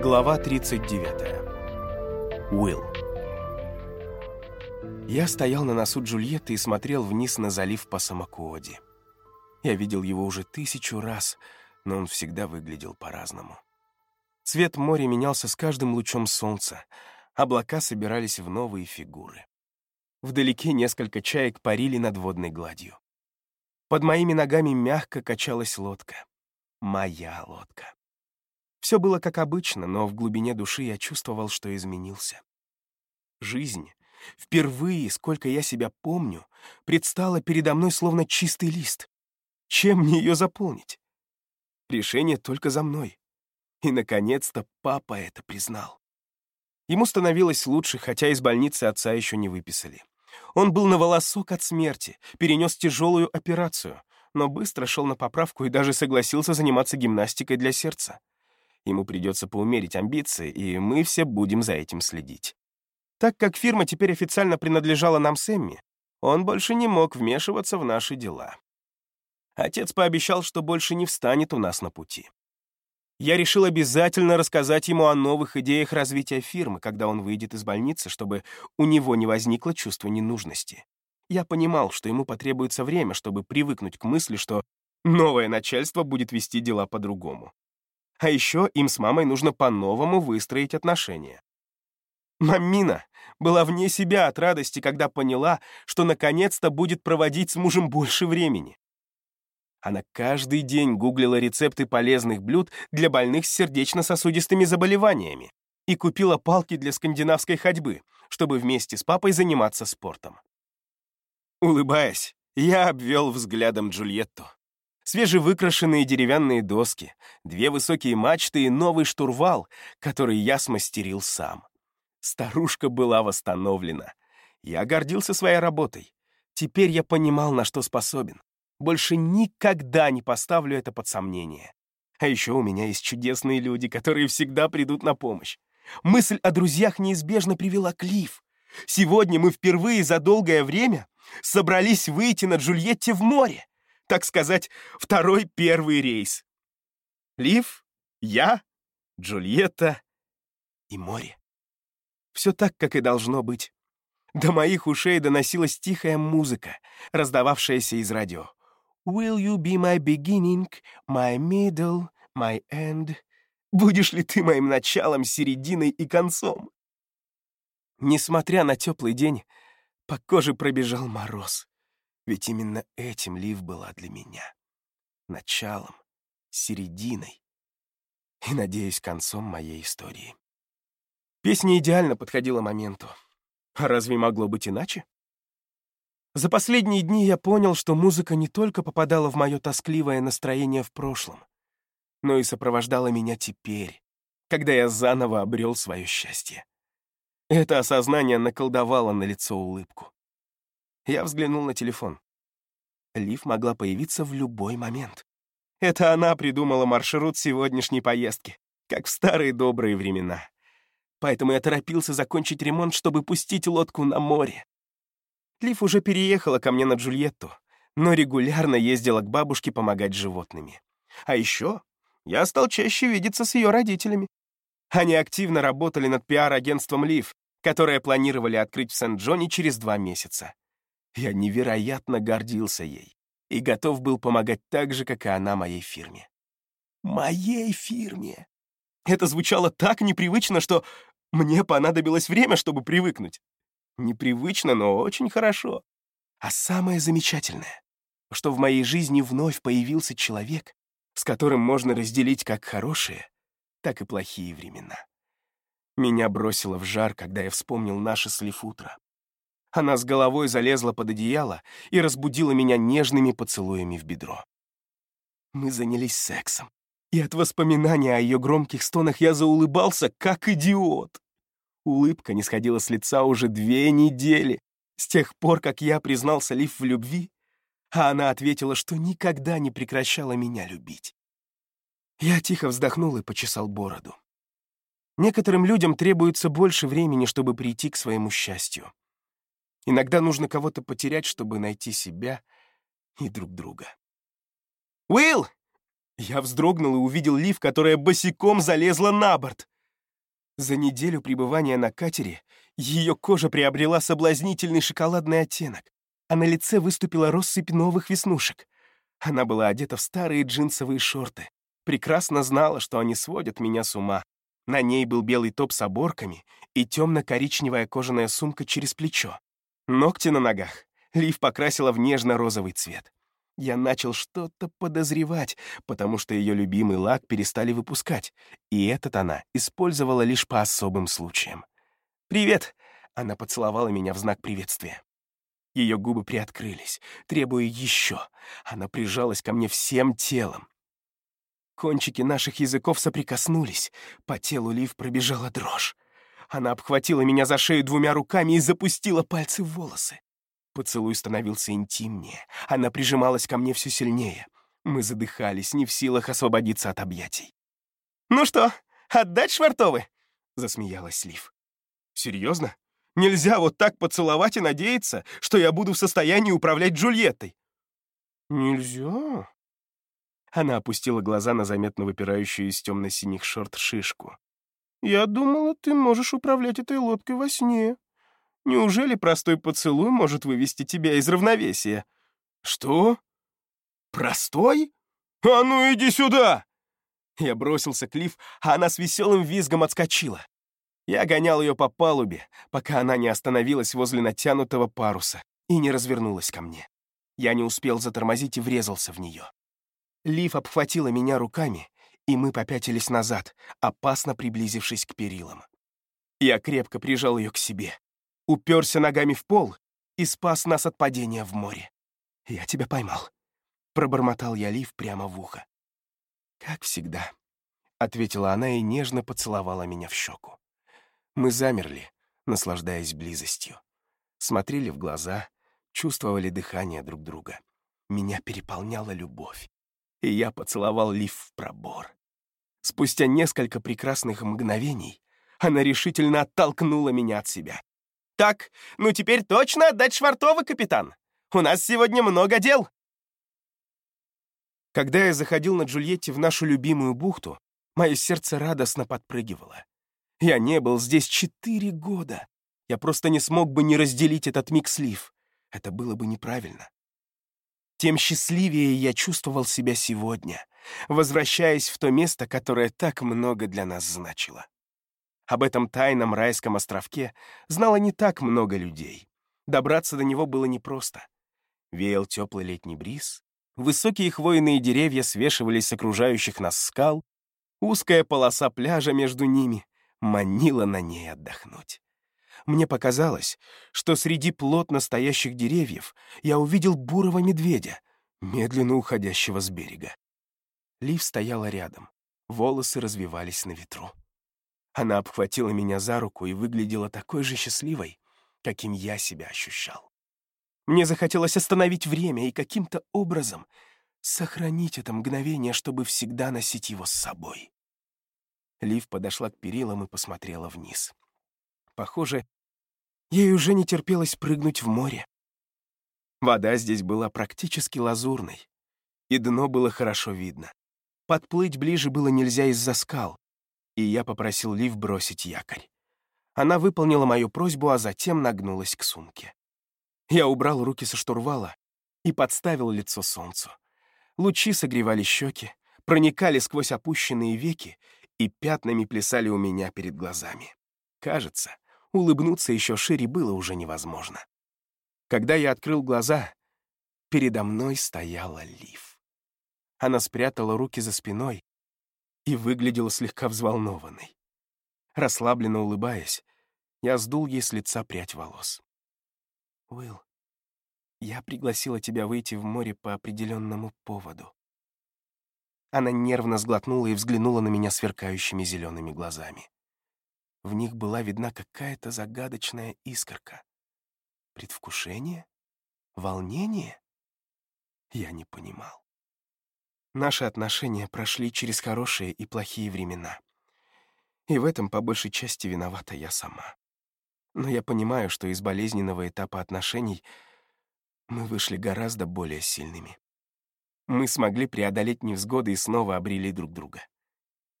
Глава 39. Уилл. Я стоял на носу Джульетты и смотрел вниз на залив по Самакуоди. Я видел его уже тысячу раз, но он всегда выглядел по-разному. Цвет моря менялся с каждым лучом солнца, облака собирались в новые фигуры. Вдалеке несколько чаек парили над водной гладью. Под моими ногами мягко качалась лодка. Моя лодка. Все было как обычно, но в глубине души я чувствовал, что изменился. Жизнь, впервые, сколько я себя помню, предстала передо мной словно чистый лист. Чем мне ее заполнить? Решение только за мной. И, наконец-то, папа это признал. Ему становилось лучше, хотя из больницы отца еще не выписали. Он был на волосок от смерти, перенес тяжелую операцию, но быстро шел на поправку и даже согласился заниматься гимнастикой для сердца. Ему придется поумерить амбиции, и мы все будем за этим следить. Так как фирма теперь официально принадлежала нам с Эмми, он больше не мог вмешиваться в наши дела. Отец пообещал, что больше не встанет у нас на пути. Я решил обязательно рассказать ему о новых идеях развития фирмы, когда он выйдет из больницы, чтобы у него не возникло чувства ненужности. Я понимал, что ему потребуется время, чтобы привыкнуть к мысли, что новое начальство будет вести дела по-другому. А еще им с мамой нужно по-новому выстроить отношения. Мамина была вне себя от радости, когда поняла, что наконец-то будет проводить с мужем больше времени. Она каждый день гуглила рецепты полезных блюд для больных с сердечно-сосудистыми заболеваниями и купила палки для скандинавской ходьбы, чтобы вместе с папой заниматься спортом. Улыбаясь, я обвел взглядом Джульетту свежевыкрашенные деревянные доски, две высокие мачты и новый штурвал, который я смастерил сам. Старушка была восстановлена. Я гордился своей работой. Теперь я понимал, на что способен. Больше никогда не поставлю это под сомнение. А еще у меня есть чудесные люди, которые всегда придут на помощь. Мысль о друзьях неизбежно привела к Лив. Сегодня мы впервые за долгое время собрались выйти на Джульетте в море так сказать, второй первый рейс. Лив, я, Джульетта и море. Все так, как и должно быть. До моих ушей доносилась тихая музыка, раздававшаяся из радио. «Will you be my beginning, my middle, my end?» «Будешь ли ты моим началом, серединой и концом?» Несмотря на теплый день, по коже пробежал мороз. Ведь именно этим Лив была для меня. Началом, серединой и, надеюсь, концом моей истории. Песня идеально подходила моменту. А разве могло быть иначе? За последние дни я понял, что музыка не только попадала в мое тоскливое настроение в прошлом, но и сопровождала меня теперь, когда я заново обрел свое счастье. Это осознание наколдовало на лицо улыбку. Я взглянул на телефон. Лив могла появиться в любой момент. Это она придумала маршрут сегодняшней поездки, как в старые добрые времена. Поэтому я торопился закончить ремонт, чтобы пустить лодку на море. Лив уже переехала ко мне на Джульетту, но регулярно ездила к бабушке помогать животными. А еще я стал чаще видеться с ее родителями. Они активно работали над пиар-агентством Лив, которое планировали открыть в Сент-Джоне через два месяца. Я невероятно гордился ей и готов был помогать так же, как и она моей фирме. Моей фирме! Это звучало так непривычно, что мне понадобилось время, чтобы привыкнуть. Непривычно, но очень хорошо. А самое замечательное, что в моей жизни вновь появился человек, с которым можно разделить как хорошие, так и плохие времена. Меня бросило в жар, когда я вспомнил наше слив утро. Она с головой залезла под одеяло и разбудила меня нежными поцелуями в бедро. Мы занялись сексом, и от воспоминания о ее громких стонах я заулыбался, как идиот. Улыбка не сходила с лица уже две недели, с тех пор, как я признался Лив в любви, а она ответила, что никогда не прекращала меня любить. Я тихо вздохнул и почесал бороду. Некоторым людям требуется больше времени, чтобы прийти к своему счастью. Иногда нужно кого-то потерять, чтобы найти себя и друг друга. «Уилл!» Я вздрогнул и увидел Лив, которая босиком залезла на борт. За неделю пребывания на катере ее кожа приобрела соблазнительный шоколадный оттенок, а на лице выступила россыпь новых веснушек. Она была одета в старые джинсовые шорты, прекрасно знала, что они сводят меня с ума. На ней был белый топ с оборками и темно-коричневая кожаная сумка через плечо. Ногти на ногах Лив покрасила в нежно-розовый цвет. Я начал что-то подозревать, потому что ее любимый лак перестали выпускать, и этот она использовала лишь по особым случаям. «Привет!» — она поцеловала меня в знак приветствия. Ее губы приоткрылись, требуя еще. Она прижалась ко мне всем телом. Кончики наших языков соприкоснулись, по телу Лив пробежала дрожь. Она обхватила меня за шею двумя руками и запустила пальцы в волосы. Поцелуй становился интимнее. Она прижималась ко мне все сильнее. Мы задыхались, не в силах освободиться от объятий. «Ну что, отдать швартовы?» — засмеялась Лив. «Серьезно? Нельзя вот так поцеловать и надеяться, что я буду в состоянии управлять Джульеттой?» «Нельзя?» Она опустила глаза на заметно выпирающую из темно-синих шорт шишку. «Я думала, ты можешь управлять этой лодкой во сне». Неужели простой поцелуй может вывести тебя из равновесия? Что? Простой? А ну иди сюда! Я бросился к Лив, а она с веселым визгом отскочила. Я гонял ее по палубе, пока она не остановилась возле натянутого паруса и не развернулась ко мне. Я не успел затормозить и врезался в нее. Лив обхватила меня руками, и мы попятились назад, опасно приблизившись к перилам. Я крепко прижал ее к себе уперся ногами в пол и спас нас от падения в море. Я тебя поймал. Пробормотал я Лив прямо в ухо. Как всегда, ответила она и нежно поцеловала меня в щеку. Мы замерли, наслаждаясь близостью. Смотрели в глаза, чувствовали дыхание друг друга. Меня переполняла любовь, и я поцеловал Лив в пробор. Спустя несколько прекрасных мгновений она решительно оттолкнула меня от себя. Так, ну теперь точно отдать Швартова, капитан. У нас сегодня много дел. Когда я заходил на Джульетте в нашу любимую бухту, мое сердце радостно подпрыгивало. Я не был здесь четыре года. Я просто не смог бы не разделить этот миг слив. Это было бы неправильно. Тем счастливее я чувствовал себя сегодня, возвращаясь в то место, которое так много для нас значило. Об этом тайном райском островке знало не так много людей. Добраться до него было непросто. Веял теплый летний бриз, высокие хвойные деревья свешивались с окружающих нас скал, узкая полоса пляжа между ними манила на ней отдохнуть. Мне показалось, что среди плотно стоящих деревьев я увидел бурого медведя, медленно уходящего с берега. Лив стояла рядом, волосы развивались на ветру. Она обхватила меня за руку и выглядела такой же счастливой, каким я себя ощущал. Мне захотелось остановить время и каким-то образом сохранить это мгновение, чтобы всегда носить его с собой. Лив подошла к перилам и посмотрела вниз. Похоже, ей уже не терпелось прыгнуть в море. Вода здесь была практически лазурной, и дно было хорошо видно. Подплыть ближе было нельзя из-за скал, и я попросил Лив бросить якорь. Она выполнила мою просьбу, а затем нагнулась к сумке. Я убрал руки со штурвала и подставил лицо солнцу. Лучи согревали щеки, проникали сквозь опущенные веки и пятнами плясали у меня перед глазами. Кажется, улыбнуться еще шире было уже невозможно. Когда я открыл глаза, передо мной стояла Лив. Она спрятала руки за спиной и выглядела слегка взволнованной. Расслабленно улыбаясь, я сдул ей с лица прядь волос. «Уилл, я пригласила тебя выйти в море по определенному поводу». Она нервно сглотнула и взглянула на меня сверкающими зелеными глазами. В них была видна какая-то загадочная искорка. Предвкушение? Волнение? Я не понимал. Наши отношения прошли через хорошие и плохие времена. И в этом по большей части виновата я сама. Но я понимаю, что из болезненного этапа отношений мы вышли гораздо более сильными. Мы смогли преодолеть невзгоды и снова обрели друг друга.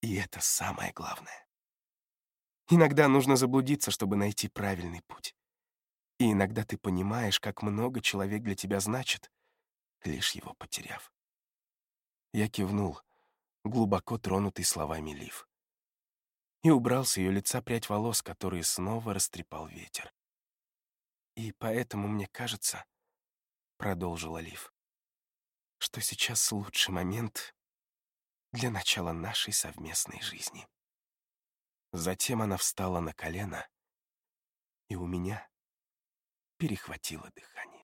И это самое главное. Иногда нужно заблудиться, чтобы найти правильный путь. И иногда ты понимаешь, как много человек для тебя значит, лишь его потеряв. Я кивнул, глубоко тронутый словами Лив. И убрал с ее лица прядь волос, которые снова растрепал ветер. И поэтому мне кажется, — продолжила Лив, — что сейчас лучший момент для начала нашей совместной жизни. Затем она встала на колено, и у меня перехватило дыхание.